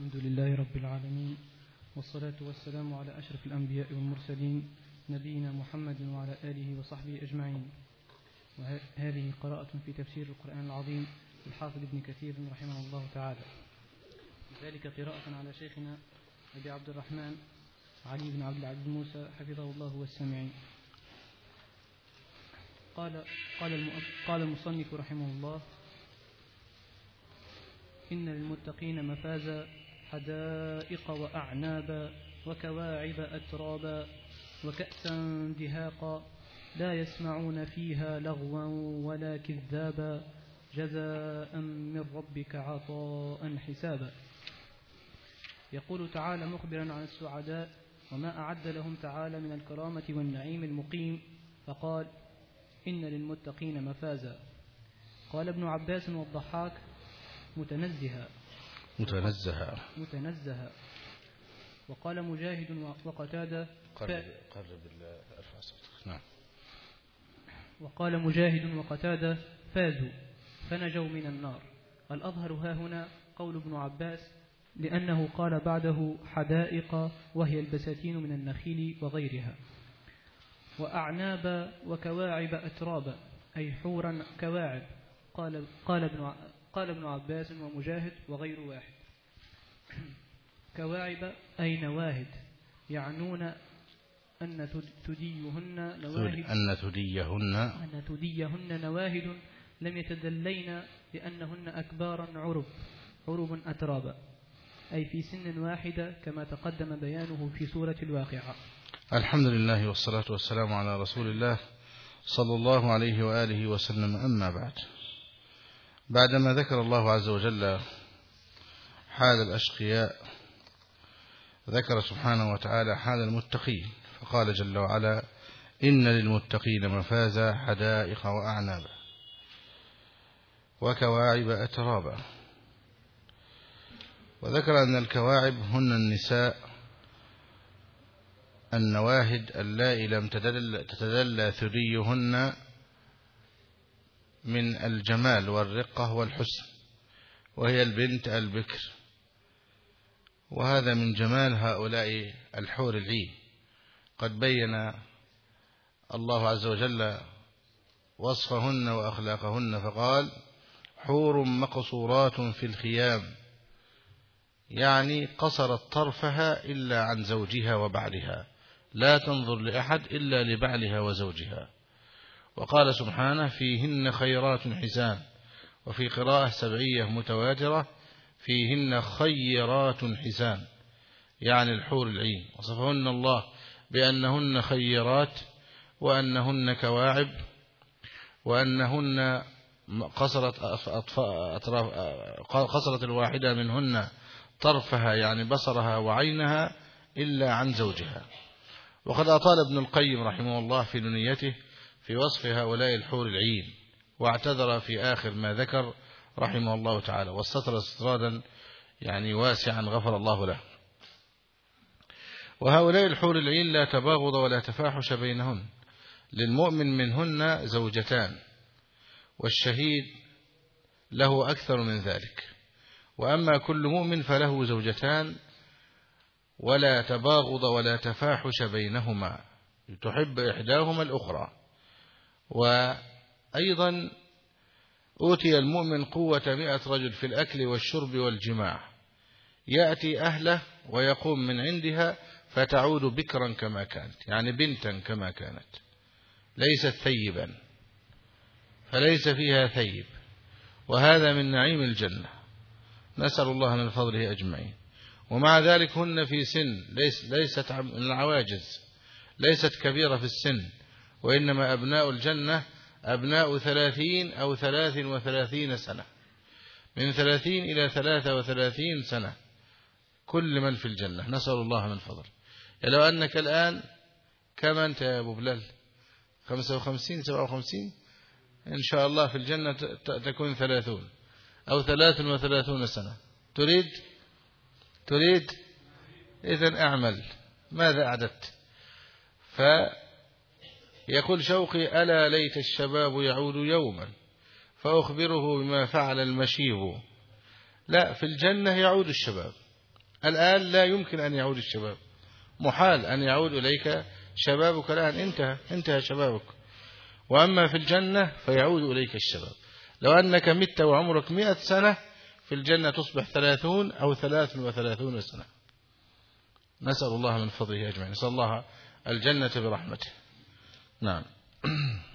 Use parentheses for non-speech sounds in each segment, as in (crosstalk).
الحمد لله رب العالمين والصلاة والسلام على أشرف الأنبياء والمرسلين نبينا محمد وعلى آله وصحبه أجمعين. وهذه قراءة في تفسير القرآن العظيم للحافظ ابن كثير رحمه الله تعالى. ذلك قراءة على شيخنا أبي عبد الرحمن علي بن عبد العزيز موسى حفظه الله والسامعين قال قال قال المصنف رحمه الله إن للمتقين مفازا حدائق وأعنابا وكواعب أترابا وكأسا دهاقا لا يسمعون فيها لغوا ولا كذابا جزاء من ربك عطاء حسابا. يقول تعالى مخبرا عن السعداء وما أعد لهم تعالى من الكرامة والنعيم المقيم فقال إن للمتقين مفازا قال ابن عباس والضحاك متنزها متنزها متنزها وقال مجاهد وقتادة قرب قرب ارفع صوتك. نعم. وقال مجاهد وقتادة فازوا فنجوا من النار. الأظهر ها هنا قول ابن عباس لأنه قال بعده حدائق وهي البساتين من النخيل وغيرها. وأعناب وكواعب أترابا أي حورا كواعب. قال قال ابن قال ابن عباس ومجاهد وغير واحد. (clears throat) كواعب أي نواهد يعنون أن تديهن نواهد أن تديهن. أن تديهن نواهد لم يتدلين لأنهن أكبارا عرب. عرب أترابا أي في سن واحدة كما تقدم بيانه في سورة الواقعة. الحمد لله والصلاة والسلام على رسول الله صلى الله عليه وآله وسلم. أما بعد. بعدما ذكر الله عز وجل حال الأشقياء ذكر سبحانه وتعالى حال المتقين فقال جل وعلا إن للمتقين مفازا حدائق وأعنابا وكواعب أترابا. وذكر أن الكواعب هن النساء النواهد اللائي لم تتدلى ثريهن من الجمال والرقة والحسن وهي البنت البكر. وهذا من جمال هؤلاء الحور العين. قد بين الله عز وجل وصفهن وأخلاقهن فقال حور مقصورات في الخيام يعني قصرت طرفها إلا عن زوجها وبعلها لا تنظر لأحد إلا لبعلها وزوجها. وقال سبحانه فيهن خيرات حسان وفي قراءة سبعية متواترة فيهن خيرات حسان يعني الحور العين. وصفهن الله بأنهن خيرات وأنهن كواعب وأنهن قصرت أطراف قصرت الواحدة منهن طرفها يعني بصرها وعينها إلا عن زوجها. وقد أطال ابن القيم رحمه الله في نيته في وصف هؤلاء الحور العين واعتذر في آخر ما ذكر رحمه الله تعالى واستطر استطرادا يعني واسعا غفر الله له. وهؤلاء الحور العين لا تباغض ولا تفاحش بينهن للمؤمن منهن زوجتان والشهيد له أكثر من ذلك. وأما كل مؤمن فله زوجتان ولا تباغض ولا تفاحش بينهما. تحب إحداهما الأخرى. وأيضا أوتي المؤمن قوة مئة رجل في الأكل والشرب والجماع. يأتي أهله ويقوم من عندها فتعود بكرا كما كانت يعني بنتا كما كانت. ليست ثيبا فليس فيها ثيب. وهذا من نعيم الجنة. نسأل الله من فضله أجمعين. ومع ذلك هن في سن ليس ليست من العواجز ليست كبيرة في السن. وإنما أبناء الجنة أبناء ثلاثين أو ثلاث وثلاثين سنة. من ثلاثين إلى ثلاثة وثلاثين سنة. كل من في الجنة. نسأل الله من فضل. لو أنك الآن كم أنت يا أبو بلال؟ خمسة وخمسين سبعة وخمسين؟ إن شاء الله في الجنة تكون ثلاثون أو ثلاث وثلاثون سنة. تريد؟ تريد؟ إذن أعمل. ماذا أعددت؟ فيقول شوقي ألا ليت الشباب يعود يوما فأخبره بما فعل المشيب. لا في الجنة يعود الشباب. الآن لا يمكن أن يعود الشباب. محال أن يعود إليك شبابك الآن. انتهى انتهى شبابك. وأما في الجنة فيعود إليك الشباب. لو أنك مت وعمرك مئة سنة في الجنة تصبح ثلاثون أو ثلاث وثلاثون سنة. نسأل الله من فضله أجمعين. نسأل الله الجنة برحمته. نعم. (clears throat)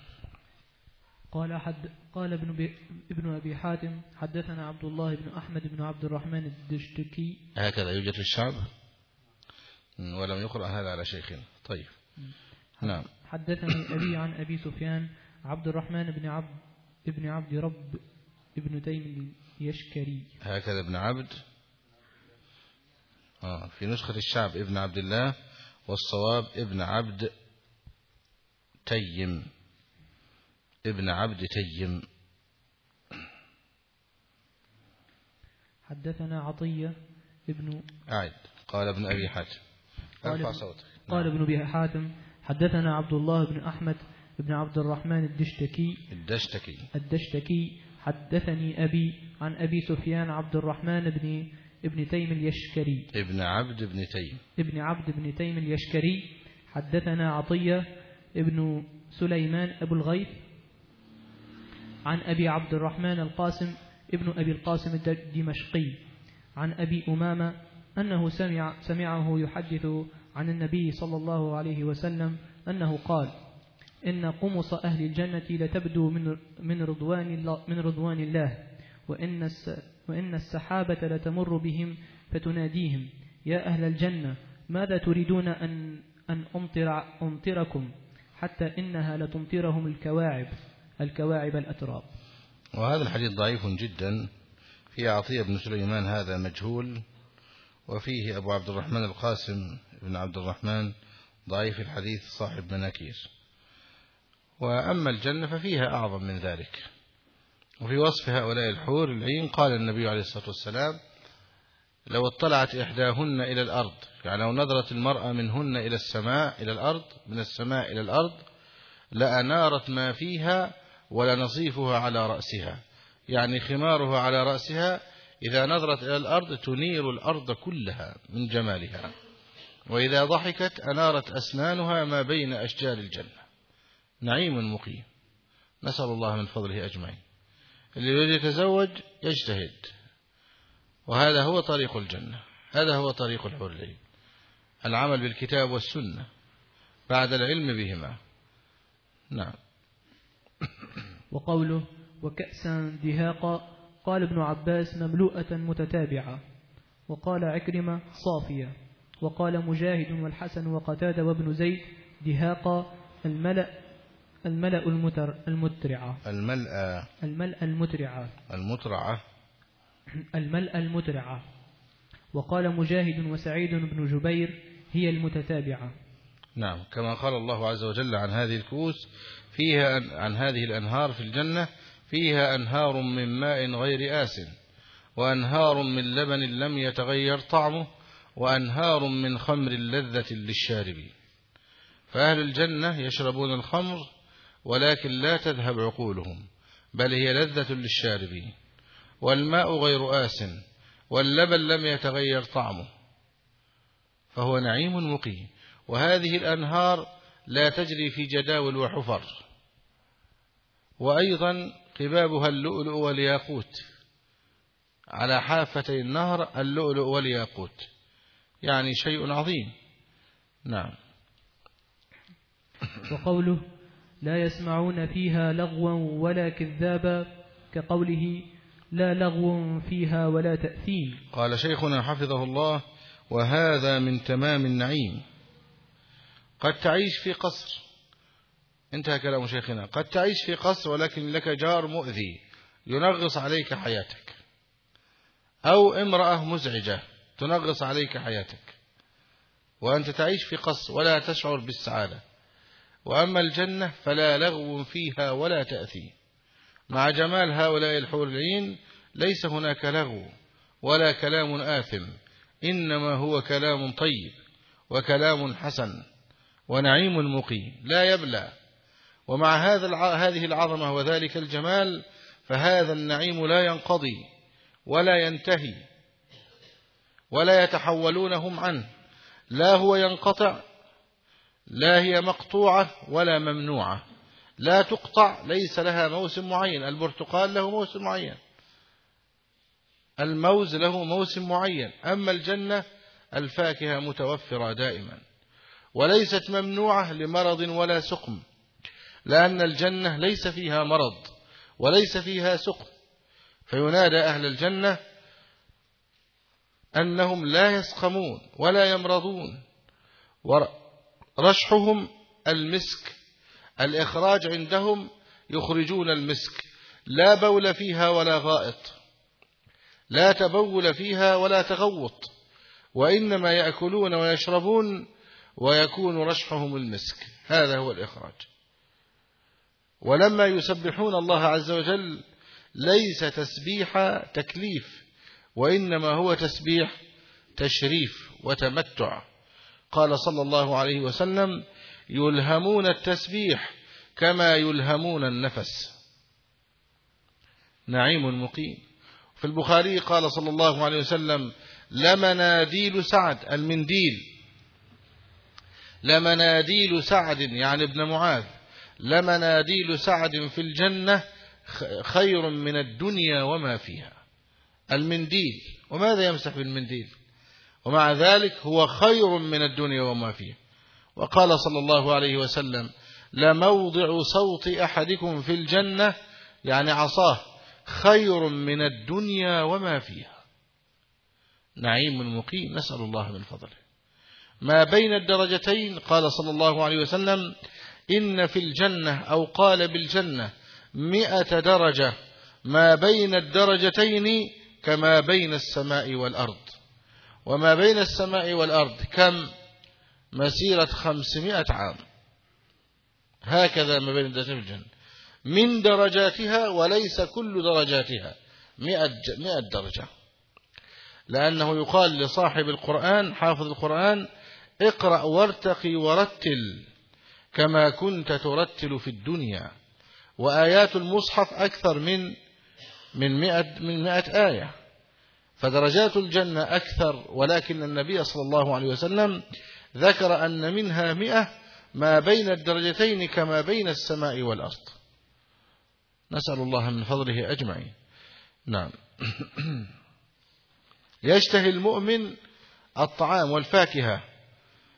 قال حد قال ابن ابن أبي حاتم حدثنا عبد الله بن أحمد بن عبد الرحمن الدشتكي. هكذا يوجد في الشعب؟ ولم يقرأ هذا على شيخنا. طيب. نعم. حدثني أبي (clears throat) عن أبي سفيان عبد الرحمن بن عبد ابن عبد رب ابن تيم يشكري هكذا ابن عبد. آه في نسخة الشعب ابن عبد الله والصواب ابن عبد. تيم ابن عبد تيم. حدثنا عطية ابن أعد قال ابن أبي حاتم. قال ارفع ابن- صوتك. قال ابن أبي حاتم حدثنا عبد الله بن أحمد بن عبد الرحمن الدشتكي. الدشتكي. الدشتكي. حدثني أبي عن أبي سفيان عبد الرحمن بن ابن تيم اليشكري. ابن عبد ابن تيم. ابن عبد بن تيم اليشكري. حدثنا عطية ابن سليمان أبو الغيث عن أبي عبد الرحمن القاسم ابن أبي القاسم الدمشقي عن أبي أمامة أنه سمع سمعه يحدث عن النبي صلى الله عليه وسلم أنه قال إن قمص أهل الجنة لتبدو من من رضوان الله من رضوان الله وإن وإن السحابة لتمر بهم فتناديهم يا أهل الجنة ماذا تريدون أن أن أمطر أمطركم؟ حتى إنها لتمطرهم الكواعب الكواعب الأتراب. وهذا الحديث ضعيف جدا. في عطية بن سليمان هذا مجهول وفيه أبو عبد الرحمن القاسم بن عبد الرحمن ضعيف الحديث صاحب مناكير. وأما الجنة ففيها أعظم من ذلك. وفي وصف هؤلاء الحور العين قال النبي عليه الصلاة والسلام لو اطلعت إحداهن إلى الأرض يعني لو نظرت المرأة منهن إلى السماء إلى الأرض من السماء إلى الأرض لأنارت ما فيها ولنصيفها على رأسها. يعني خمارها على رأسها إذا نظرت إلى الأرض تنير الأرض كلها من جمالها. وإذا ضحكت أنارت أسنانها ما بين أشجار الجنة. نعيم مقيم. نسأل الله من فضله أجمعين. اللي يريد يتزوج يجتهد. وهذا هو طريق الجنة. هذا هو طريق الحور العين العمل بالكتاب والسنة بعد العلم بهما. نعم. وقوله وكأسا دهاقا قال ابن عباس مملوءة متتابعة. وقال عكرمة صافية. وقال مجاهد والحسن وقتادة وابن زيد دهاقا الملأ الملأ المتر المترعة. الملأ. الملأ المترعة. المترعة. (clears throat) الملأ المترعة وقال مجاهد وسعيد بن جبير هي المتتابعة. نعم كما قال الله عز وجل عن هذه الكؤوس فيها عن هذه الأنهار في الجنة فيها أنهار من ماء غير آس وأنهار من لبن لم يتغير طعمه وأنهار من خمر لذة للشاربين فأهل الجنة يشربون الخمر ولكن لا تذهب عقولهم بل هي لذة للشاربين والماء غير آس واللبن لم يتغير طعمه فهو نعيم مقيم. وهذه الأنهار لا تجري في جداول وحفر. وأيضا قبابها اللؤلؤ والياقوت. على حافتي النهر اللؤلؤ والياقوت. يعني شيء عظيم. نعم. وقوله لا يسمعون فيها لغوا ولا كذابا كقوله لا لغو فيها ولا تأثيم قال شيخنا حفظه الله وهذا من تمام النعيم. قد تعيش في قصر. انتهى كلام شيخنا. قد تعيش في قصر ولكن لك جار مؤذي ينغص عليك حياتك. أو امرأة مزعجة تنغص عليك حياتك. وأنت تعيش في قصر ولا تشعر بالسعادة. وأما الجنة فلا لغو فيها ولا تأثيم مع جمال هؤلاء الحور العين ليس هناك لغو ولا كلام آثم إنما هو كلام طيب وكلام حسن ونعيم مقيم لا يبلى ومع هذا. هذه العظمة وذلك الجمال فهذا النعيم لا ينقضي ولا ينتهي ولا يتحولونهم عنه لا هو ينقطع لا هي مقطوعة ولا ممنوعة لا تقطع ليس لها موسم معين. البرتقال له موسم معين. الموز له موسم معين. أما الجنة الفاكهة متوفرة دائما. وليست ممنوعة لمرض ولا سقم لأن الجنة ليس فيها مرض وليس فيها سقم. فينادى أهل الجنة أنهم لا يسقمون ولا يمرضون ورشحهم المسك الإخراج عندهم يخرجون المسك لا بول فيها ولا غائط لا تبول فيها ولا تغوط وإنما يأكلون ويشربون ويكون رشحهم المسك. هذا هو الإخراج. ولما يسبحون الله عز وجل ليس تسبيح تكليف وإنما هو تسبيح تشريف وتمتع. قال صلى الله عليه وسلم يلهمون التسبيح كما يلهمون النفس. نعيم مقيم. في البخاري قال صلى الله عليه وسلم لمناديل سعد المنديل. لمناديل سعد يعني ابن معاذ. لمناديل سعد في الجنة خير من الدنيا وما فيها. المنديل. وماذا يمسح بالمنديل؟ ومع ذلك هو خير من الدنيا وما فيها. وقال صلى الله عليه وسلم لموضع صوت أحدكم في الجنة. يعني عصاه. خير من الدنيا وما فيها. نعيم مقيم. نسأل الله من فضله ما بين الدرجتين. قال صلى الله عليه وسلم إن في الجنة أو قال بالجنة مئة درجة. ما بين الدرجتين كما بين السماء والأرض. وما بين السماء والأرض كم؟ مسيرة خمسمائة عام. هكذا ما بين الدرجتين في الجنة من درجاتها وليس كل درجاتها. مئة, مئة درجة. لأنه يقال لصاحب القرآن حافظ القرآن اقرأ وارتقي ورتل كما كنت ترتل في الدنيا. وآيات المصحف أكثر من من مئة, من مئة آية. فدرجات الجنة أكثر ولكن النبي صلى الله عليه وسلم ذكر أن منها مئة ما بين الدرجتين كما بين السماء والأرض. نسأل الله من فضله أجمعين. نعم. (clears throat) يشتهي المؤمن الطعام والفاكهة.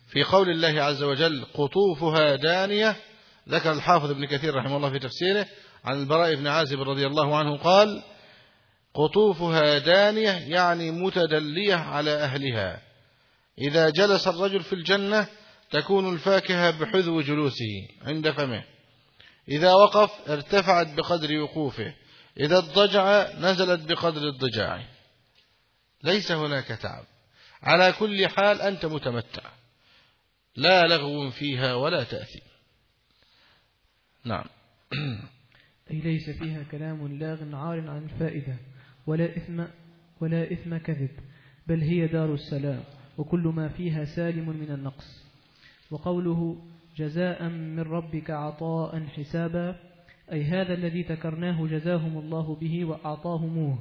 في قول الله عز وجل قطوفها دانية. ذكر الحافظ ابن كثير رحمه الله في تفسيره عن البراء بن عازب رضي الله عنه قال قطوفها دانية يعني متدلية على أهلها. إذا جلس الرجل في الجنة تكون الفاكهة بحذو جلوسه عند فمه. إذا وقف ارتفعت بقدر وقوفه. إذا اضطجع نزلت بقدر الضجاع ليس هناك تعب. على كل حال أنت متمتع. لا لغو فيها ولا تأثيم. نعم. (clears throat) أي ليس فيها كلام لاغ عار عن الفائدة. ولا إثم ولا إثم كذب. بل هي دار السلام. وكل ما فيها سالم من النقص. وقوله جزاء من ربك عطاء حسابا أي هذا الذي ذكرناه جزاهم الله به وأعطاهموه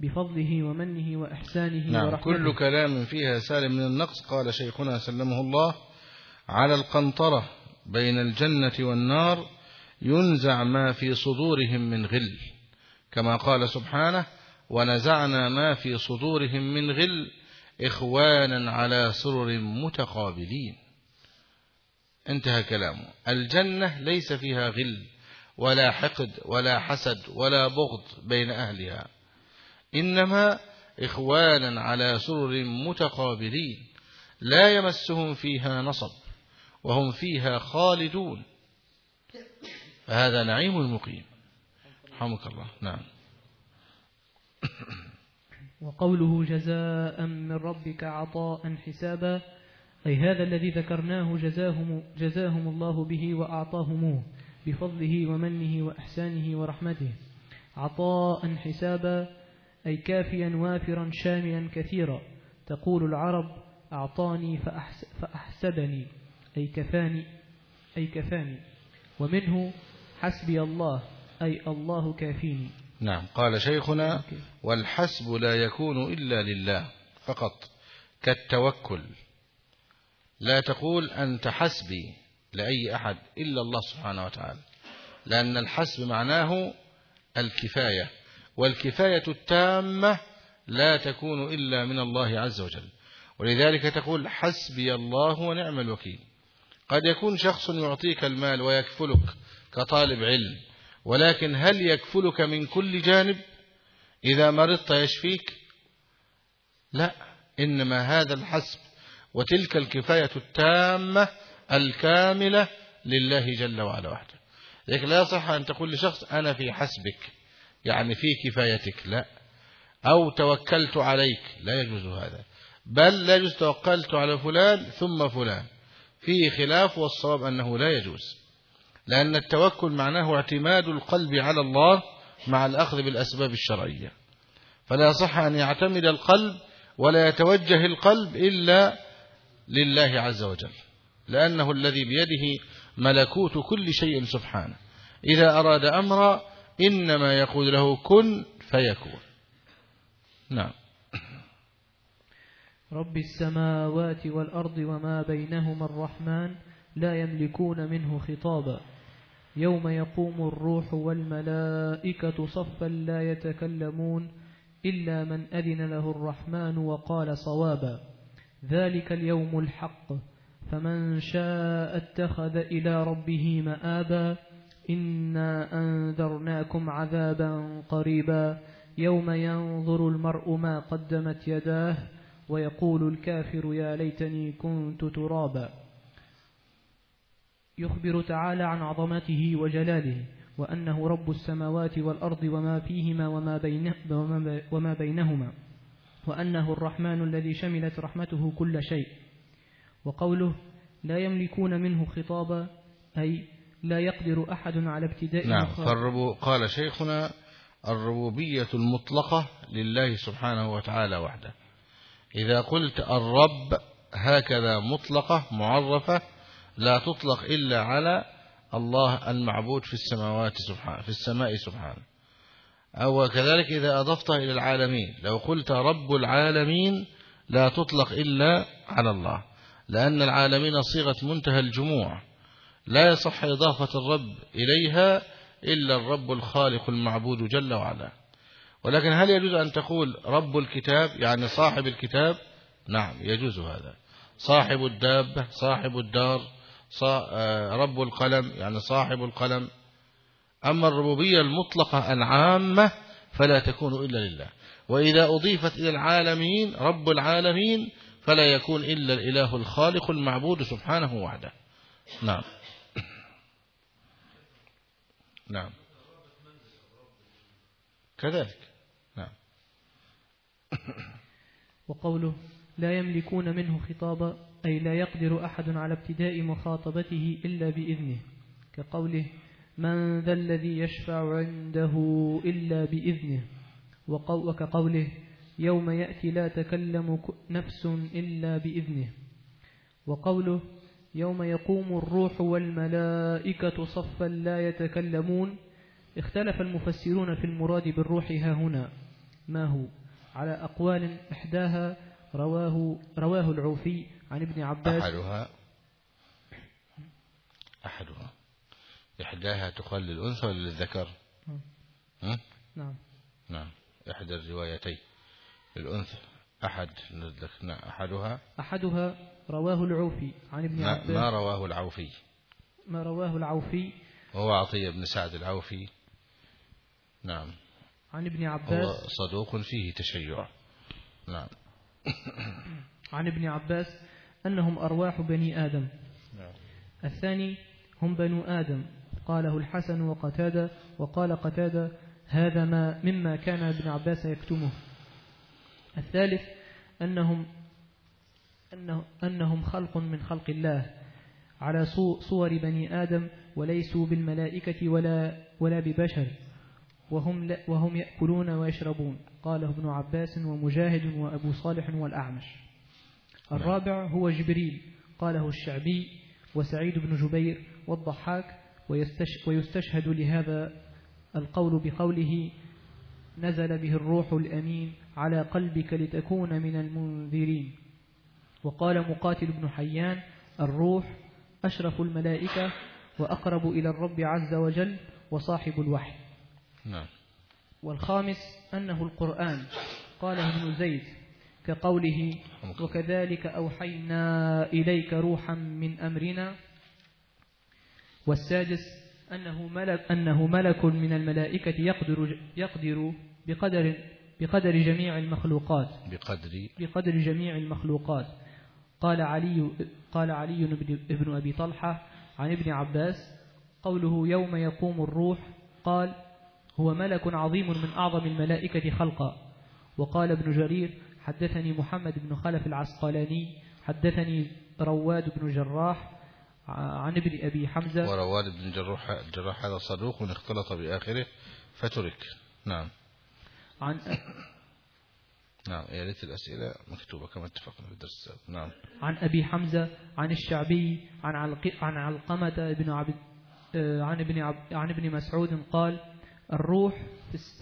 بفضله ومنه وإحسانه نعم ورحمته. كل كلام فيها سالم من النقص قال شيخنا سلمه الله على القنطرة بين الجنة والنار ينزع ما في صدورهم من غل كما قال سبحانه ونزعنا ما في صدورهم من غل إخوانا على سرر متقابلين. انتهى كلامه. الجنة ليس فيها غل ولا حقد ولا حسد ولا بغض بين أهلها. إنما إخوانا على سرر متقابلين. لا يمسهم فيها نصب وهم فيها خالدون. فهذا نعيم مقيم رحمك الله. نعم. وقوله جزاء من ربك عطاء حسابا أي هذا الذي ذكرناه جزاهم, جزاهم الله به وأعطاهموه بفضله ومنه وإحسانه ورحمته. عطاء حسابا أي كافيا وافرا شاملا كثيرا. تقول العرب أعطاني فأحس فأحسبني أي كفاني أي كفاني. ومنه حسبي الله أي الله كافيني. نعم. قال شيخنا والحسب لا يكون إلا لله فقط كالتوكل. لا تقول أنت حسبي لأي أحد إلا الله سبحانه وتعالى لأن الحسب معناه الكفاية والكفاية التامة لا تكون إلا من الله عز وجل. ولذلك تقول حسبي الله ونعم الوكيل. قد يكون شخص يعطيك المال ويكفلك كطالب علم ولكن هل يكفلك من كل جانب إذا مرضت يشفيك؟ لا إنما هذا الحسب وتلك الكفاية التامة الكاملة لله جل وعلا وحده. لكن لا يصح أن تقول لشخص أنا في حسبك يعني في كفايتك لا. أو توكلت عليك لا يجوز هذا. بل لا يجوز توكلت على فلان ثم فلان. فيه خلاف والصواب أنه لا يجوز. لأن التوكل معناه اعتماد القلب على الله مع الأخذ بالأسباب الشرعية. فلا صح أن يعتمد القلب ولا يتوجه القلب إلا لله عز وجل لأنه الذي بيده ملكوت كل شيء سبحانه. إذا أراد أمرا إنما يقول له كن فيكون. نعم. رب السماوات والأرض وما بينهما الرحمن لا يملكون منه خطابا. يوم يقوم الروح والملائكة صفا لا يتكلمون إلا من أذن له الرحمن وقال صوابا. ذلك اليوم الحق. فمن شاء اتخذ إلى ربه مآبا. إنا أنذرناكم عذابا قريبا. يوم ينظر المرء ما قدمت يداه. ويقول الكافر يا ليتني كنت ترابا. يخبر تعالى عن عظمته وجلاله وأنه رب السماوات والأرض وما فيهما وما, بينه وما بينهما وأنه الرحمن الذي شملت رحمته كل شيء. وقوله لا يملكون منه خطابا أي لا يقدر أحد على ابتداء نعم فالربو قال شيخنا الربوبية المطلقة لله سبحانه وتعالى وحده. إذا قلت الرب هكذا مطلقة معرفة لا تطلق إلا على الله المعبود في السماوات سبحانه في السماء سبحانه أو كذلك إذا أضفتها إلى العالمين. لو قلت رب العالمين لا تطلق إلا على الله. لأن العالمين صيغة منتهى الجموع. لا يصح إضافة الرب إليها إلا الرب الخالق المعبود جل وعلا. ولكن هل يجوز أن تقول رب الكتاب؟ يعني صاحب الكتاب؟ نعم يجوز هذا. صاحب الدابة صاحب الدار رب القلم يعني صاحب القلم. أما الربوبية المطلقة العامة فلا تكون إلا لله. وإذا أضيفت إلى العالمين رب العالمين فلا يكون إلا الإله الخالق المعبود سبحانه وحده. نعم. نعم. كذلك. نعم. وقوله لا يملكون منه خطابا. أي لا يقدر أحد على ابتداء مخاطبته إلا بإذنه كقوله من ذا الذي يشفع عنده إلا بإذنه؟ وكقوله يوم يأتي لا تكلم نفس إلا بإذنه. وقوله يوم يقوم الروح والملائكة صفا لا يتكلمون. اختلف المفسرون في المراد بالروح ها هنا ما هو؟ على أقوال إحداها رواه, رواه العوفي عن ابن عباس. أحدها أحدها. إحداها تقال للأنثى ولا للذكر؟ نعم. نعم. إحدى الروايتين. للأنثى أحد نعم أحدها. أحدها رواه العوفي عن ابن عباس. ما رواه العوفي؟ ما رواه العوفي. وهو عطية بن سعد العوفي. نعم. عن ابن عباس. هو صدوق فيه تشيع. نعم. عن ابن عباس. أنهم أرواح بني آدم. نعم. الثاني هم بنو آدم. قاله الحسن وقتادة وقال قتادة هذا ما مما كان ابن عباس يكتمه. الثالث أنهم أنه أنهم خلق من خلق الله. على صور بني آدم وليسوا بالملائكة ولا ولا ببشر. وهم وهم يأكلون ويشربون قاله ابن عباس ومجاهد وأبو صالح والأعمش. الرابع هو جبريل. قاله الشعبي وسعيد بن جبير والضحاك ويستشهد لهذا القول بقوله نزل به الروح الأمين على قلبك لتكون من المنذرين. وقال مقاتل بن حيان الروح أشرف الملائكة وأقرب إلى الرب عز وجل وصاحب الوحي. نعم. والخامس أنه القرآن. قاله ابن زيد كقوله وكذلك أوحينا إليك روحا من أمرنا. والسادس أنه ملك, أنه ملك من الملائكة يقدر, يقدر بقدر, بقدر جميع المخلوقات. بقدر. بقدر جميع المخلوقات. قال علي قال علي بن أبي طلحة عن ابن عباس قوله يوم يقوم الروح قال هو ملك عظيم من أعظم الملائكة خلقا. وقال ابن جرير حدثني محمد بن خلف العسقلاني حدثني رواد بن جراح عن ابن أبي حمزة. ورواد بن جراح, جراح هذا صدوق اختلط بآخره فترك. نعم. عن نعم يا ريت الأسئلة مكتوبة كما اتفقنا في الدرس نعم. عن أبي حمزة عن الشعبي عن علق عن علقمة بن عبد آه، عن ابن عب عن ابن مسعود قال الروح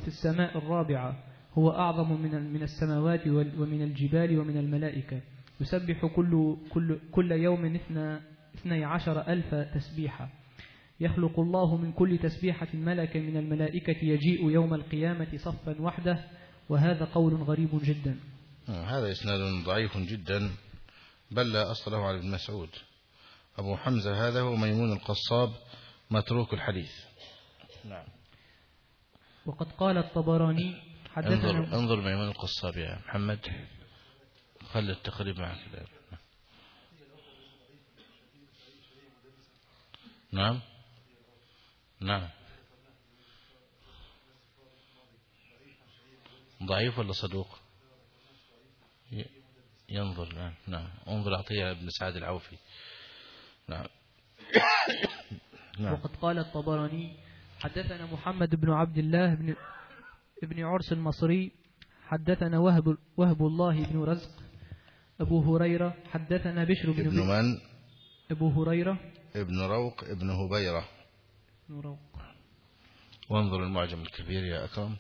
في السماء الرابعة هو أعظم من من السماوات ومن الجبال ومن الملائكة. يسبح كل كل كل يوم اثنا اثني عشر ألف تسبيحة. يخلق الله من كل تسبيحة ملكا من الملائكة يجيء يوم القيامة صفا وحده وهذا قول غريب جدا. هذا إسناد ضعيف جدا بل لا أصل له على ابن مسعود. أبو حمزة هذا هو ميمون القصاب متروك الحديث. نعم. وقد قال الطبراني حدثنا انظر, انظر ميمون القصاب يا محمد. خلي التقريب معك. نعم. نعم. ضعيف ولا صدوق؟ ينظر نعم. نعم. انظر عطية ابن سعد العوفي. نعم. (coughs) نعم. وقد قال الطبراني حدثنا محمد بن عبد الله بن ابن عرس المصري حدثنا وهب وهب الله بن رزق أبو هريرة حدثنا بشر بن ابن من؟ أبو هريرة. ابن روق ابن هبيرة. ابن روق. وانظر المعجم الكبير يا أكرم.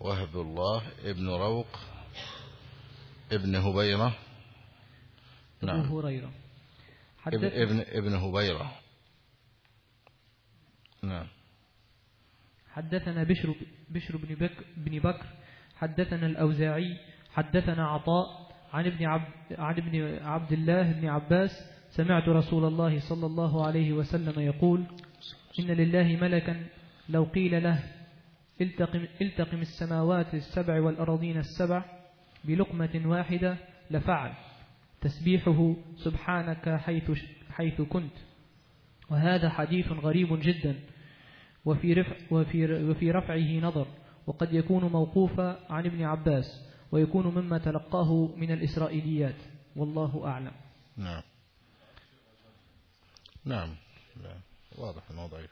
وهب الله ابن روق ابن هبيرة. نعم. أبو هريرة. ابن, ابن, ابن هبيرة. نعم. حدثنا بشر, بشر بن, بك بن بكر حدثنا الأوزاعي حدثنا عطاء عن ابن عبد, عن ابن عبد الله بن عباس سمعت رسول الله صلى الله عليه وسلم يقول إن لله ملكا لو قيل له التقم, التقم السماوات السبع والأراضين السبع بلقمة واحدة لفعل تسبيحه سبحانك حيث, حيث كنت. وهذا حديث غريب جدا. وفي, رفع وفي, وفي رفعه نظر وقد يكون موقوفا عن ابن عباس ويكون مما تلقاه من الإسرائيليات. والله أعلم. نعم. نعم. لا. واضح ضعيف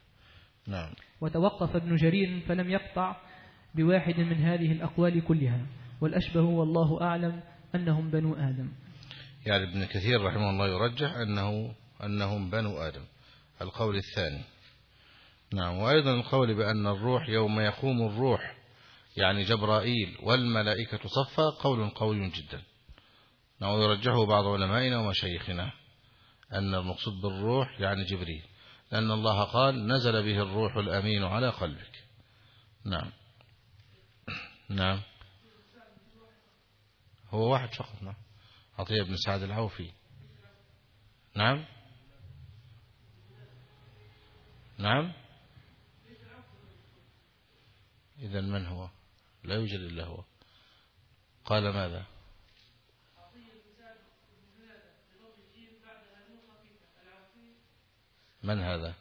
نعم. وتوقف ابن جرير فلم يقطع بواحد من هذه الأقوال كلها. والأشبه والله أعلم أنهم بنو آدم. يعني ابن كثير رحمه الله يرجح أنه أنهم بنو آدم. القول الثاني. نعم وأيضا القول بأن الروح يوم يقوم الروح يعني جبرائيل والملائكة صفا قول قوي جدا. نعم يرجحه بعض علمائنا ومشايخنا أن المقصود بالروح يعني جبريل لأن الله قال نزل به الروح الأمين على قلبك. نعم. نعم. هو واحد فقط نعم. عطية بن سعد العوفي. نعم. نعم. إذا من هو؟ لا يوجد إلا هو. قال ماذا؟ من هذا؟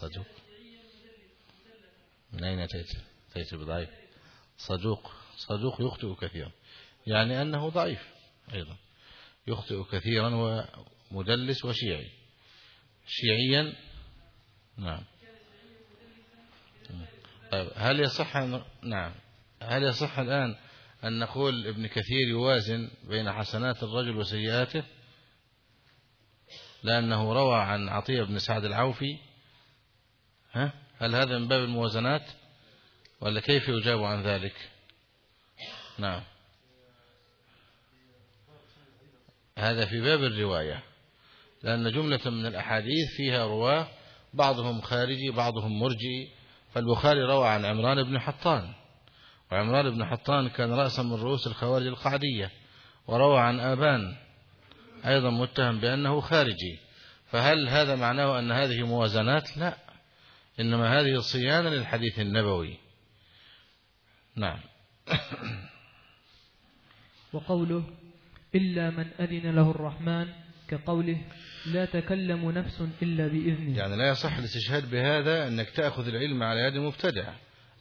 صدوق. من أين أتيت أتيت بضعيف. صدوق. صدوق يخطئ كثيرا. يعني أنه ضعيف أيضا. يخطئ كثيرا ومدلس وشيعي. شيعيا؟ نعم. طيب هل يصح نعم. هل يصح الآن أن نقول ابن كثير يوازن بين حسنات الرجل وسيئاته؟ لأنه روى عن عطية بن سعد العوفي. ها؟ هل هذا من باب الموازنات؟ ولا كيف يجاب عن ذلك؟ نعم. هذا في باب الرواية لأن جملة من الأحاديث فيها رواة بعضهم خارجي بعضهم مرجي فالبخاري روى عن عمران بن حطان وعمران بن حطان كان رأسا من رؤوس الخوارج القعدية وروى عن آبان أيضا متهم بأنه خارجي فهل هذا معناه أن هذه موازنات؟ لا إنما هذه صيانة للحديث النبوي. نعم. وقوله إلا من أذن له الرحمن كقوله لا تكلم نفس إلا بإذنه. يعني لا يصح الاستشهاد بهذا أنك تأخذ العلم على يد مبتدع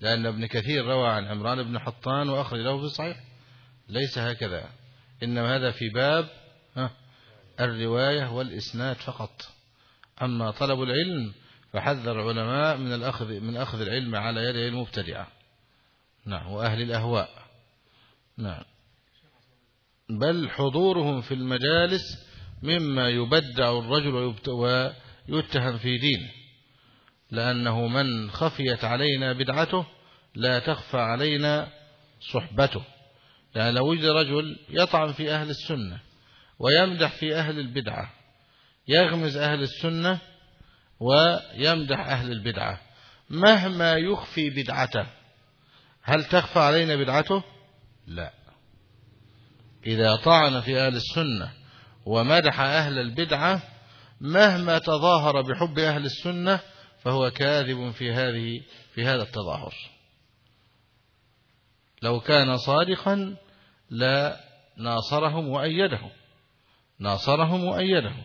لأن ابن كثير روى عن عمران بن حطان وأخرج له في الصحيح. ليس هكذا إنما هذا في باب الرواية والإسناد فقط. أما طلب العلم فحذر العلماء من الأخذ من أخذ العلم على يد المبتدعة. نعم وأهل الأهواء. نعم. بل حضورهم في المجالس مما يبدع الرجل ويتهم في دينه لأنه من خفيت علينا بدعته لا تخفى علينا صحبته. يعني لو وجد رجل يطعن في أهل السنة ويمدح في أهل البدعة يغمز أهل السنة ويمدح أهل البدعة مهما يخفي بدعته هل تخفى علينا بدعته؟ لا. إذا طعن في أهل السنة ومدح أهل البدعة مهما تظاهر بحب أهل السنة فهو كاذب في هذه في هذا التظاهر. لو كان صادقا لا ناصرهم وأيدهم ناصرهم وأيدهم.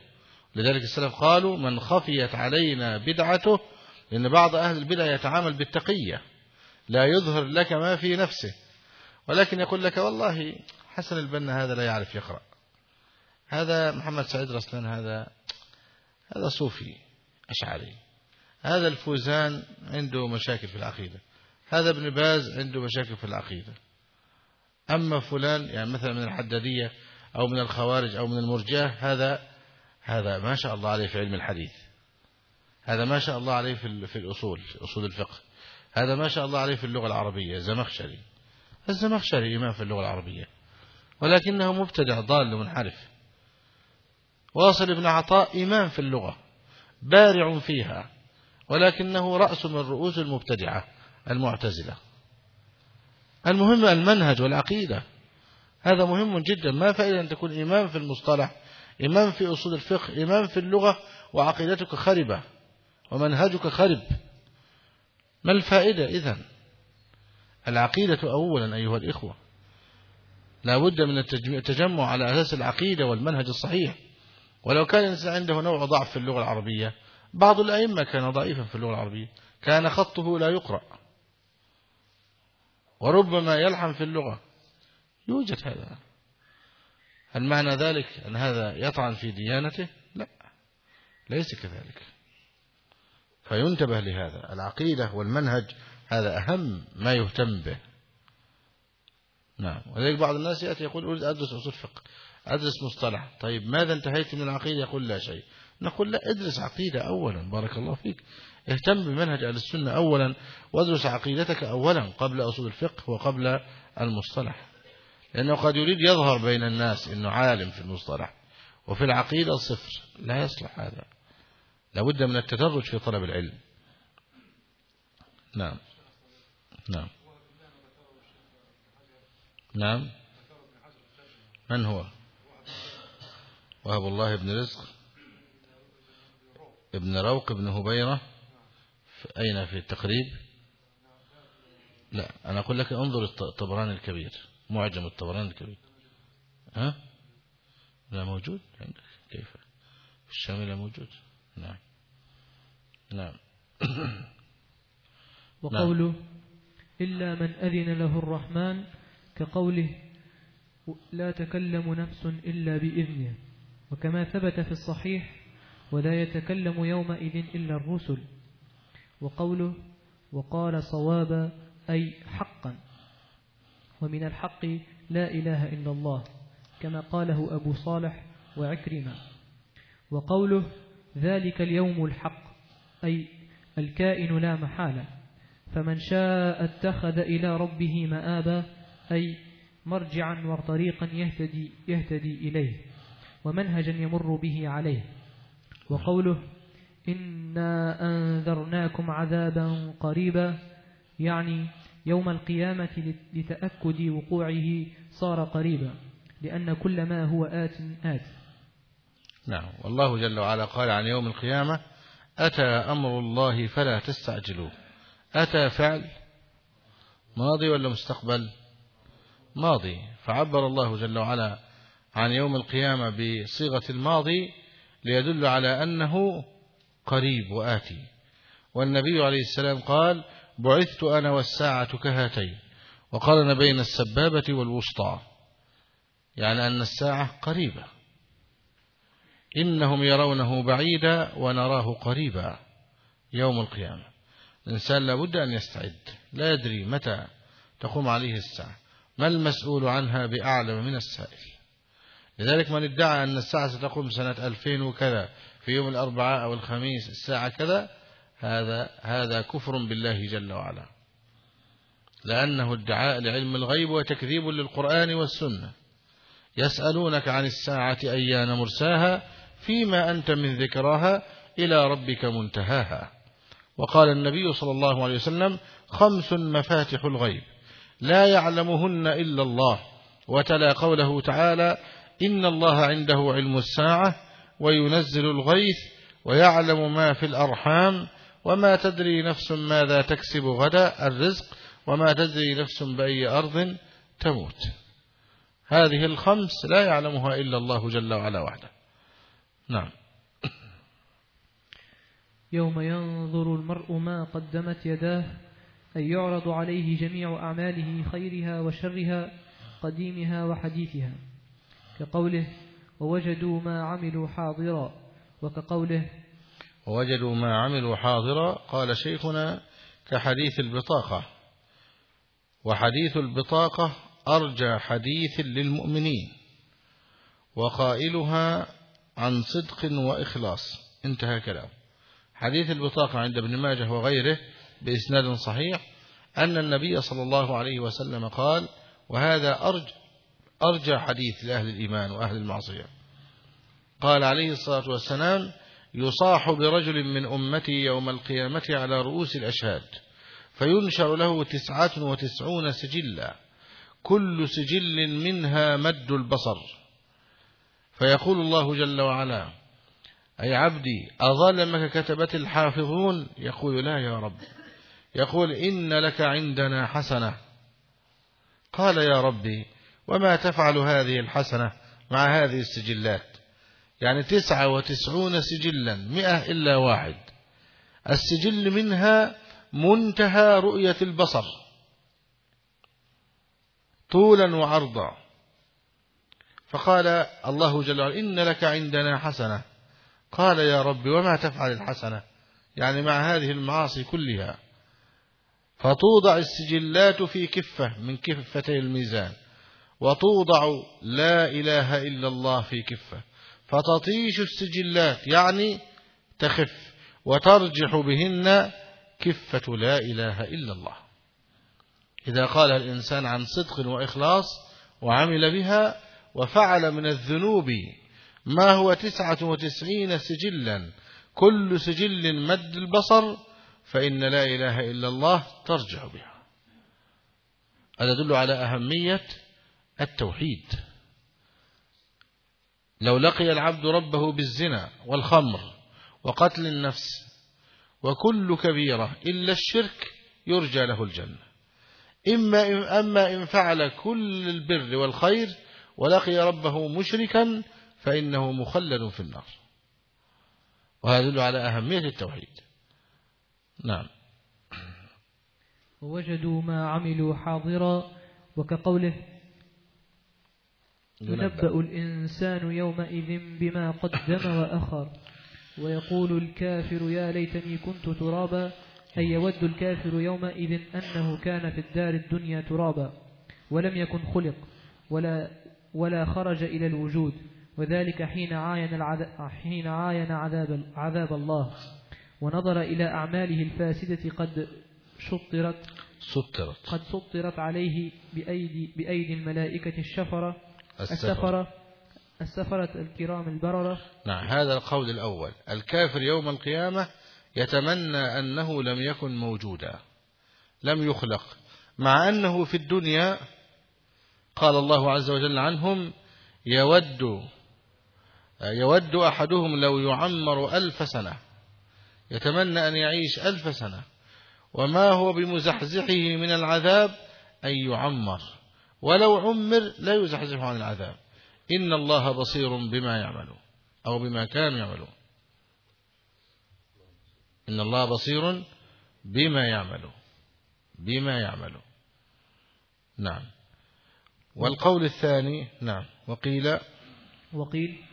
لذلك السلف قالوا من خفيت علينا بدعته لأن بعض أهل البدع يتعامل بالتقية لا يظهر لك ما في نفسه ولكن يقول لك والله حسن البنا هذا لا يعرف يقرأ. هذا محمد سعيد رسلان هذا هذا صوفي أشعري. هذا الفوزان عنده مشاكل في العقيدة. هذا ابن باز عنده مشاكل في العقيدة. أما فلان يعني مثلا من الحدادية أو من الخوارج أو من المرجاه هذا هذا ما شاء الله عليه في علم الحديث. هذا ما شاء الله عليه في في الأصول أصول الفقه. هذا ما شاء الله عليه في اللغة العربية زمخشري. الزمخشري إمام في اللغة العربية. ولكنه مبتدع ضال منحرف. واصل ابن عطاء إمام في اللغة بارع فيها ولكنه رأس من رؤوس المبتدعة المعتزلة. المهم المنهج والعقيدة. هذا مهم جدا. ما فائدة أن تكون إمام في المصطلح إمام في أصول الفقه إمام في اللغة وعقيدتك خربة ومنهجك خرب. ما الفائدة إذن؟ العقيدة أولا أيها الإخوة. لا بد من التجمع على أساس العقيدة والمنهج الصحيح. ولو كان الإنسان عنده نوع ضعف في اللغة العربية بعض الأئمة كان ضعيفا في اللغة العربية. كان خطه لا يقرأ. وربما يلحم في اللغة. يوجد هذا. هل معنى ذلك أن هذا يطعن في ديانته؟ لا. ليس كذلك. فينتبه لهذا. العقيدة والمنهج هذا أهم ما يهتم به. نعم. ولذلك بعض الناس يأتي يقول أريد أدرس أصول فقه أدرس مصطلح. طيب ماذا انتهيت من العقيدة؟ يقول لا شيء. نقول لا ادرس عقيدة أولا بارك الله فيك. اهتم بمنهج أهل السنة أولا وادرس عقيدتك أولا قبل أصول الفقه وقبل المصطلح. لأنه قد يريد يظهر بين الناس أنه عالم في المصطلح وفي العقيدة صفر. لا يصلح هذا. لابد من التدرج في طلب العلم. نعم. نعم. نعم. من هو؟ وهب الله بن رزق. ابن روق ابن هبيرة. في أين في التقريب؟ لا أنا أقول لك انظر الطبراني الكبير معجم الطبراني الكبير. ها؟ لا موجود عندك كيف؟ في الشاملة موجود. نعم. نعم. (coughs) وقوله نعم. إلا من أذن له الرحمن كقوله لا تكلم نفس إلا بإذنه. وكما ثبت في الصحيح ولا يتكلم يومئذ إلا الرسل. وقوله وقال صوابا أي حقا. ومن الحق لا إله إلا الله كما قاله أبو صالح وعكرمة. وقوله ذلك اليوم الحق أي الكائن لا محالة. فمن شاء اتخذ إلى ربه مآبا أي مرجعا وطريقا يهتدي, يهتدي إليه ومنهجا يمر به عليه. وقوله إنا أنذرناكم عذابا قريبا يعني يوم القيامة لتأكد وقوعه صار قريبا لأن كل ما هو آت آت. نعم. والله جل وعلا قال عن يوم القيامة أتى أمر الله فلا تستعجلوه. أتى فعل ماضي ولا مستقبل؟ ماضي. فعبر الله جل وعلا عن يوم القيامة بصيغة الماضي ليدل على أنه قريب وآتي. والنبي عليه السلام قال بعثت أنا والساعة كهاتين وقارن بين السبابة والوسطى يعني أن الساعة قريبة. إنهم يرونه بعيدا ونراه قريبا يوم القيامة. الإنسان لابد أن يستعد. لا يدري متى تقوم عليه الساعة. ما المسؤول عنها بأعلم من السائل؟ لذلك من ادعى أن الساعة ستقوم سنة ألفين وكذا في يوم الأربعاء أو الخميس الساعة كذا هذا هذا كفر بالله جل وعلا. لأنه ادعاء لعلم الغيب وتكذيب للقرآن والسنة. يسألونك عن الساعة أيان مرساها فيما أنت من ذكراها إلى ربك منتهاها. وقال النبي صلى الله عليه وسلم خمس مفاتح الغيب. لا يعلمهن إلا الله. وتلا قوله تعالى إن الله عنده علم الساعة وينزل الغيث ويعلم ما في الأرحام وما تدري نفس ماذا تكسب غدا الرزق وما تدري نفس بأي أرض تموت. هذه الخمس لا يعلمها إلا الله جل وعلا وحده. نعم. يوم ينظر المرء ما قدمت يداه أي يعرض عليه جميع أعماله خيرها وشرها قديمها وحديثها. كقوله ووجدوا ما عملوا حاضرا. وكقوله ووجدوا ما عملوا حاضرا قال شيخنا كحديث البطاقة. وحديث البطاقة أرجى حديث للمؤمنين وقائلها عن صدق وإخلاص. انتهى كلام حديث البطاقة عند ابن ماجه وغيره بإسناد صحيح أن النبي صلى الله عليه وسلم قال وهذا أرج أرجى حديث لأهل الإيمان وأهل المعصية. قال عليه الصلاة والسلام يصاح برجل من أمتي يوم القيامة على رؤوس الأشهاد فينشر له تسعة وتسعون سجلا كل سجل منها مد البصر. فيقول الله جل وعلا أي عبدي أظلمك كتبت الحافظون؟ يقول لا يا رب. يقول إن لك عندنا حسنة. قال يا ربي وما تفعل هذه الحسنة مع هذه السجلات؟ يعني تسعة وتسعون سجلا مئة إلا واحد. السجل منها منتهى رؤية البصر. طولا وعرضا. فقال الله جل وعلا إن لك عندنا حسنة. قال يا رب وما تفعل الحسنة؟ يعني مع هذه المعاصي كلها. فتوضع السجلات في كفة من كفتي الميزان وتوضع لا إله إلا الله في كفة فتطيش السجلات يعني تخف وترجح بهن كفة لا إله إلا الله. إذا قال الإنسان عن صدق وإخلاص وعمل بها وفعل من الذنوب ما هو تسعة وتسعين سجلا؟ كل سجل مد البصر فإن لا إله إلا الله ترجع بها. هذا يدل على أهمية التوحيد. لو لقي العبد ربه بالزنا والخمر وقتل النفس وكل كبيرة إلا الشرك يرجى له الجنة. إما أما إن فعل كل البر والخير ولقي ربه مشركا فإنه مخلد في النار. وهذا يدل على أهمية التوحيد. نعم. ووجدوا ما عملوا حاضرا وكقوله ينبأ. الإنسان يومئذ بما قدم وأخر. ويقول الكافر يا ليتني كنت ترابا. أي يود الكافر يومئذ أنه كان في الدار الدنيا ترابا ولم يكن خلق ولا, ولا خرج إلى الوجود. وذلك حين عاين, العذاب حين عاين عذاب, عذاب الله. ونظر إلى أعماله الفاسدة قد شطرت سطرت. قد سطرت عليه بأيدي, بأيدي الملائكة الشفرة. السفر السفرة. السفرة الكرام البررة. نعم هذا القول الأول. الكافر يوم القيامة يتمنى أنه لم يكن موجودا لم يخلق مع أنه في الدنيا قال الله عز وجل عنهم يود يود أحدهم لو يعمر ألف سنة. يتمنى أن يعيش ألف سنة. وما هو بمزحزحه من العذاب أن يعمر. ولو عمر لا يزحزح عن العذاب. إن الله بصير بما يعملون أو بما كانوا يعملون. إن الله بصير بما يعملون. بما يعملون. نعم. والقول الثاني نعم. وقيل؟ وقيل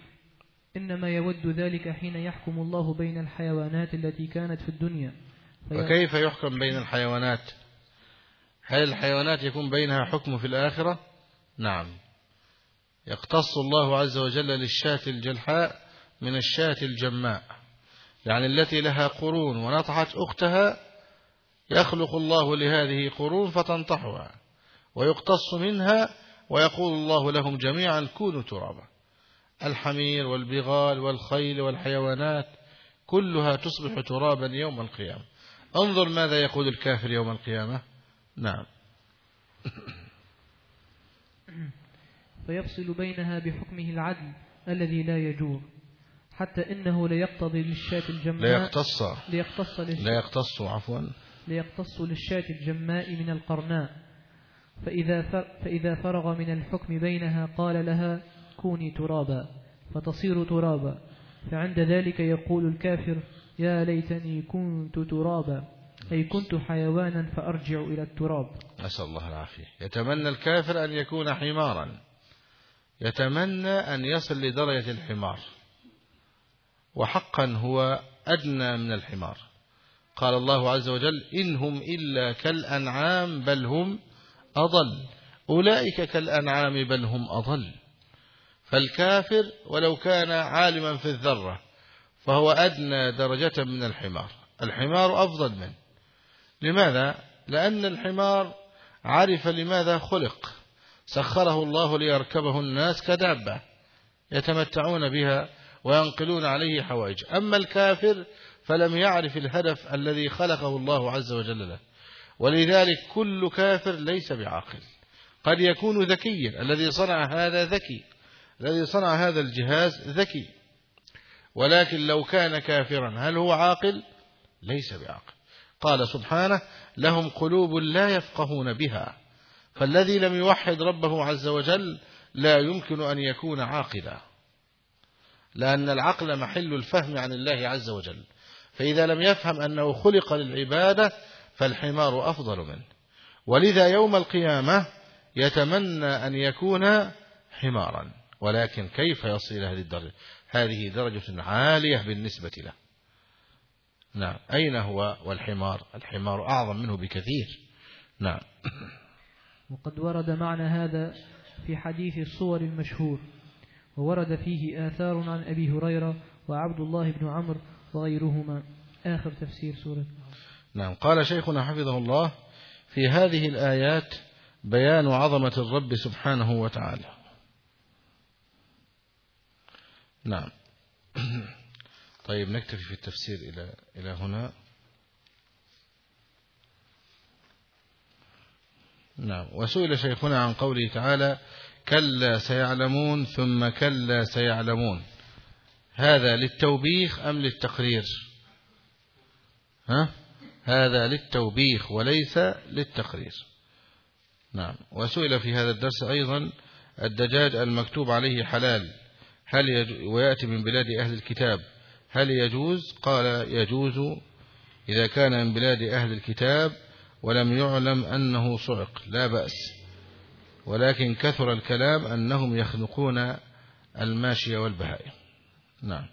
إنما يود ذلك حين يحكم الله بين الحيوانات التي كانت في الدنيا. وكيف يحكم بين الحيوانات؟ هل الحيوانات يكون بينها حكم في الآخرة؟ نعم. يقتص الله عز وجل للشاة الجلحاء من الشاة الجماء. يعني التي لها قرون ونطحت أختها يخلق الله لهذه قرون فتنطحها ويقتص منها ويقول الله لهم جميعا كونوا ترابا. الحمير والبغال والخيل والحيوانات كلها تصبح ترابا يوم القيامة. انظر ماذا يقول الكافر يوم القيامة. نعم. (clears throat) فيفصل بينها بحكمه العدل الذي لا يجور حتى إنه ليقتضي للشاة لا الجماء. يقتص ليقتص لا للشاة, يقتص عفوا. ليقتص للشاة الجماء من القرناء. فإذا, فإذا فرغ من الحكم بينها قال لها كوني ترابا فتصير ترابا. فعند ذلك يقول الكافر يا ليتني كنت ترابا. أي كنت حيوانا فأرجع إلى التراب. نسأل الله العافية. يتمنى الكافر أن يكون حمارا. يتمنى أن يصل لدرجة الحمار. وحقا هو أدنى من الحمار. قال الله عز وجل إنهم إلا كالأنعام بل هم أضل. أولئك كالأنعام بل هم أضل. فالكافر ولو كان عالما في الذرة فهو أدنى درجة من الحمار. الحمار أفضل منه. لماذا؟ لأن الحمار عرف لماذا خلق. سخره الله ليركبه الناس كدابة يتمتعون بها وينقلون عليه حوائج. أما الكافر فلم يعرف الهدف الذي خلقه الله عز وجل له. ولذلك كل كافر ليس بعاقل. قد يكون ذكيا. الذي صنع هذا ذكي. الذي صنع هذا الجهاز ذكي. ولكن لو كان كافرا هل هو عاقل؟ ليس بعاقل. قال سبحانه لهم قلوب لا يفقهون بها. فالذي لم يوحد ربه عز وجل لا يمكن أن يكون عاقلا. لأن العقل محل الفهم عن الله عز وجل. فإذا لم يفهم أنه خلق للعبادة فالحمار أفضل منه. ولذا يوم القيامة يتمنى أن يكون حمارا. ولكن كيف يصل إلى هذه الدرجة؟ هذه درجة عالية بالنسبة له. نعم. أين هو والحمار؟ الحمار أعظم منه بكثير. نعم. وقد ورد معنى هذا في حديث الصور المشهور وورد فيه آثار عن أبي هريرة وعبد الله بن عمرو وغيرهما. آخر تفسير سورة. نعم. قال شيخنا حفظه الله في هذه الآيات بيان عظمة الرب سبحانه وتعالى. نعم. (coughs) طيب نكتفي في التفسير إلى إلى هنا. نعم. وسئل شيخنا عن قوله تعالى كلا سيعلمون ثم كلا سيعلمون. هذا للتوبيخ أم للتقرير؟ ها؟ هذا للتوبيخ وليس للتقرير. نعم. وسئل في هذا الدرس أيضا الدجاج المكتوب عليه حلال. هل ويأتي من بلاد أهل الكتاب. هل يجوز؟ قال يجوز إذا كان من بلاد أهل الكتاب ولم يعلم أنه صعق. لا بأس. ولكن كثر الكلام أنهم يخنقون الماشية والبهائم. نعم.